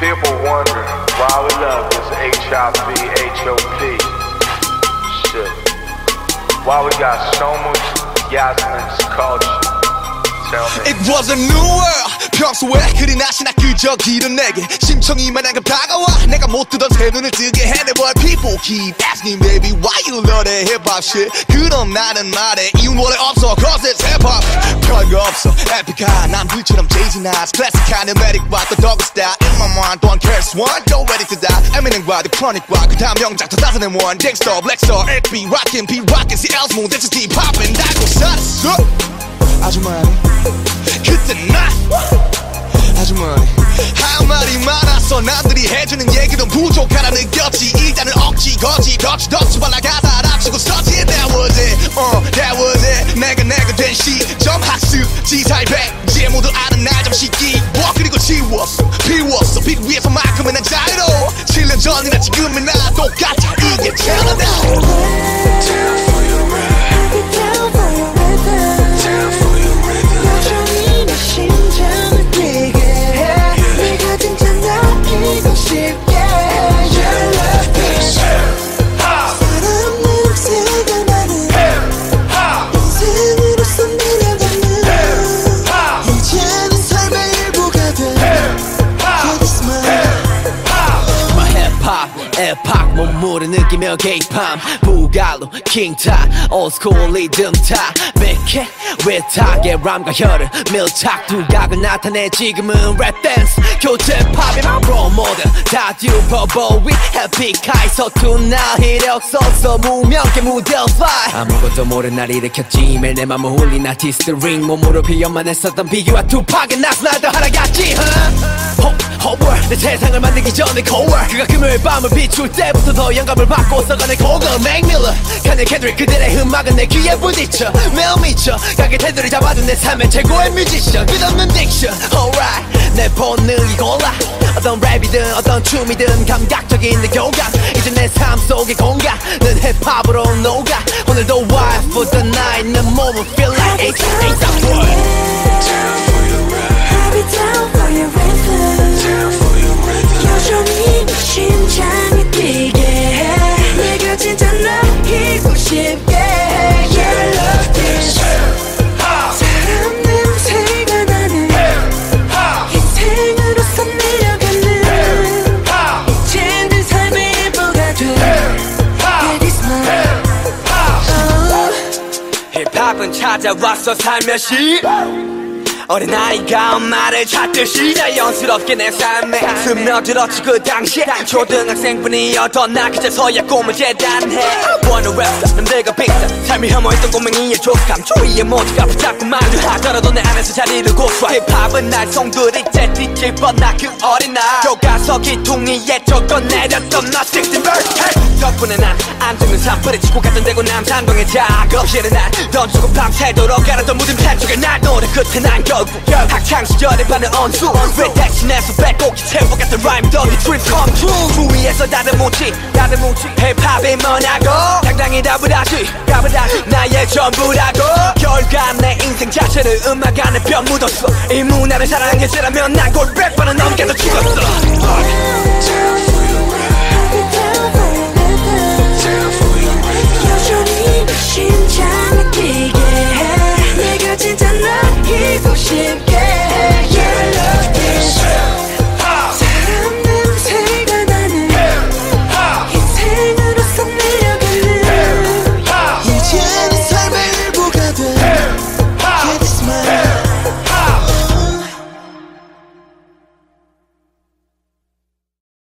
People wonder why we love this HIV, HOP shit. Why we got so much Yasmin's culture. Tell me. It was a new world 평소에 그리 나시나 그저 길은 내게 심청이만 한금 다가와 내가 못 뜨던 새 눈을 뜨게 해 Never people keep asking baby why you love that hip hop shit 그럼 나는 말해 이유는 원래 없어 cause it's hip hop 별거 없어 에픽한 남들처럼 Jay-Z Nas 클래식한 일메릭과 또 더그 스타일 In my mind don't care one go ready to die Eminem과 The Chronic과 그 다음 명작 2001 Gangsta Black Star XB Rockin' P Rockin' CL Smooth This is deep poppin' 달고 살았어 아주 많이 많이 할 말이 많았어 남들이 해주는 얘기는 부족하다 느꼈지. 일단은 억지 거지 덧치 덧치 발라 가사 합치고 썼지 That was it uh, that was it 내가 내가 된 시점 학습 지사의 백지 모두 아는 날 잠시 끼워 그리고 지웠어 비웠어. 빛 위에서만큼은 난 자유로 7년 전이나 지금이나 똑같아. 이게 캐나다 몸무를 느끼며 게이팜 부갈로 킹타 올스쿨 리듬 타. 맥해 외탁의 람과 혀를 밀착. 두각을 나타내 지금은 랩 댄스 교체 팝의 맘 프로모델 다 듀퍼보이 해피 카이 서툰 날 이력 써서 무명계 무대 fly. 아무것도 모른 날 일으켰지. 매일 내 맘을 홀린 아티스트 링 몸으로 비연만 했었던 비교와 투팍의 나스 나도 하나같이 허월 내 세상을 만들기 전에 Cole World 그가 금요일 밤을 비출 때부터 더 영감을 받고 써가는 곡을 Mac Miller Kanye Kendrick 그들의 음악은 내 귀에 부딪혀 매일 미쳐 가게 테두리 잡아준 내 삶의 최고의 뮤지션 끝없는 diction alright 내 본능이 골라 어떤 랩이든 어떤 춤이든 감각적인 내 교감 이제 내 삶 속의 공간은 힙합으로 녹아 오늘도 wild for the night 내 몸은 feel like it's it's a world 찾아왔어 살며시 어린아이가 엄마를 찾듯이 자연스럽게 내 삶에 스며들었지 그 당시에 초등학생뿐이었던 나 그제서야 꿈을 재단해 원어 랩사 남들과 비슷한 삶이 혐오했던 꼬맹이의 족함 주위의 모두가 붙잡고 말을 하더라도 내 안에서 자리를 고수하 힙합은 날 송두리째 뒤집어나 그 어린 날 교과서 기퉁이에 적어 내렸던 나 16 verse hey! 덕분에 난 안정된 삶 뿌리치고 갔던 대구 남산동의 작업실에 난 던지고 밤새도록 가라던 무슨 팬쪽에 날 노래 끝에 난 결국 학창시절에 받는 언수. 왜 대신해서 빼곡히 채워갔던 라임 더니 트립 come true. 주위에서 다들 묻지? 다들 묻지? 힙합이 뭐냐고? 당당히 답을 하지 답을 하지 나의 전부라고? 결과 내 인생 자체를 음악 안에 뼈 묻었어. 이 문화를 사랑했으라면 난곧 랩바는 넘